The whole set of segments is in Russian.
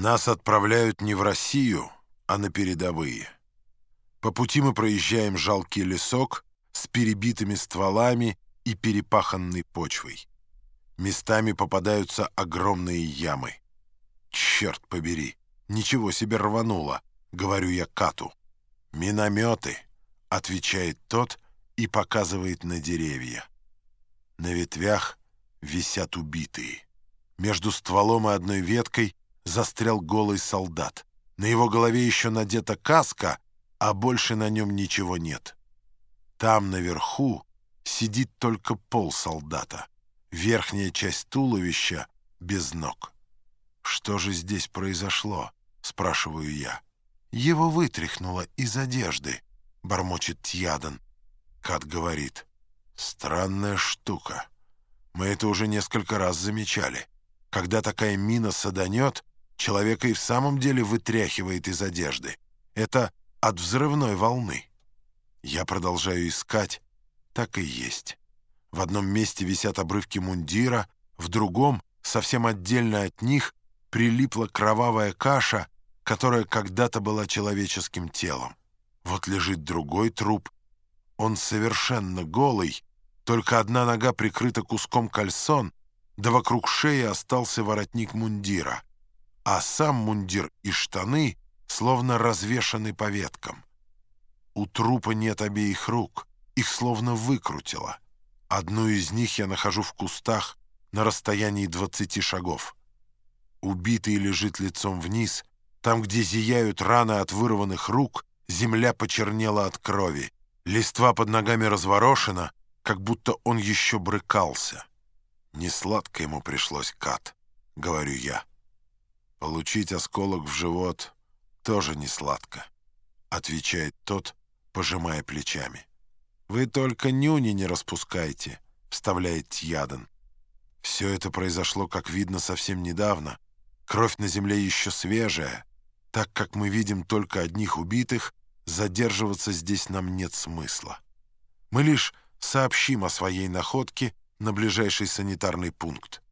Нас отправляют не в Россию, а на передовые. По пути мы проезжаем жалкий лесок с перебитыми стволами и перепаханной почвой. Местами попадаются огромные ямы. «Черт побери, ничего себе рвануло», — говорю я Кату. «Минометы», — отвечает тот и показывает на деревья. На ветвях висят убитые. Между стволом и одной веткой застрял голый солдат. На его голове еще надета каска, а больше на нем ничего нет. Там, наверху, сидит только пол солдата. Верхняя часть туловища без ног. «Что же здесь произошло?» — спрашиваю я. «Его вытряхнуло из одежды», — бормочет Тьядан. Кат говорит. «Странная штука. Мы это уже несколько раз замечали. Когда такая мина саданет, человека и в самом деле вытряхивает из одежды. Это от взрывной волны. Я продолжаю искать. Так и есть. В одном месте висят обрывки мундира, в другом, совсем отдельно от них, прилипла кровавая каша, которая когда-то была человеческим телом. Вот лежит другой труп. Он совершенно голый, только одна нога прикрыта куском кальсон, да вокруг шеи остался воротник мундира, а сам мундир и штаны словно развешаны по веткам. У трупа нет обеих рук, их словно выкрутило. Одну из них я нахожу в кустах на расстоянии 20 шагов. Убитый лежит лицом вниз, там, где зияют раны от вырванных рук, земля почернела от крови, листва под ногами разворошена, как будто он еще брыкался. «Несладко ему пришлось, Кат», — говорю я. «Получить осколок в живот тоже не сладко», — отвечает тот, пожимая плечами. «Вы только нюни не распускайте», — вставляет Тьядан. Все это произошло, как видно, совсем недавно. Кровь на земле еще свежая. Так как мы видим только одних убитых, задерживаться здесь нам нет смысла. Мы лишь сообщим о своей находке на ближайший санитарный пункт.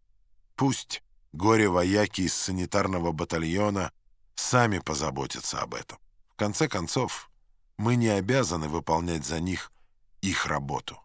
Пусть горе-вояки из санитарного батальона сами позаботятся об этом. В конце концов, мы не обязаны выполнять за них их работу.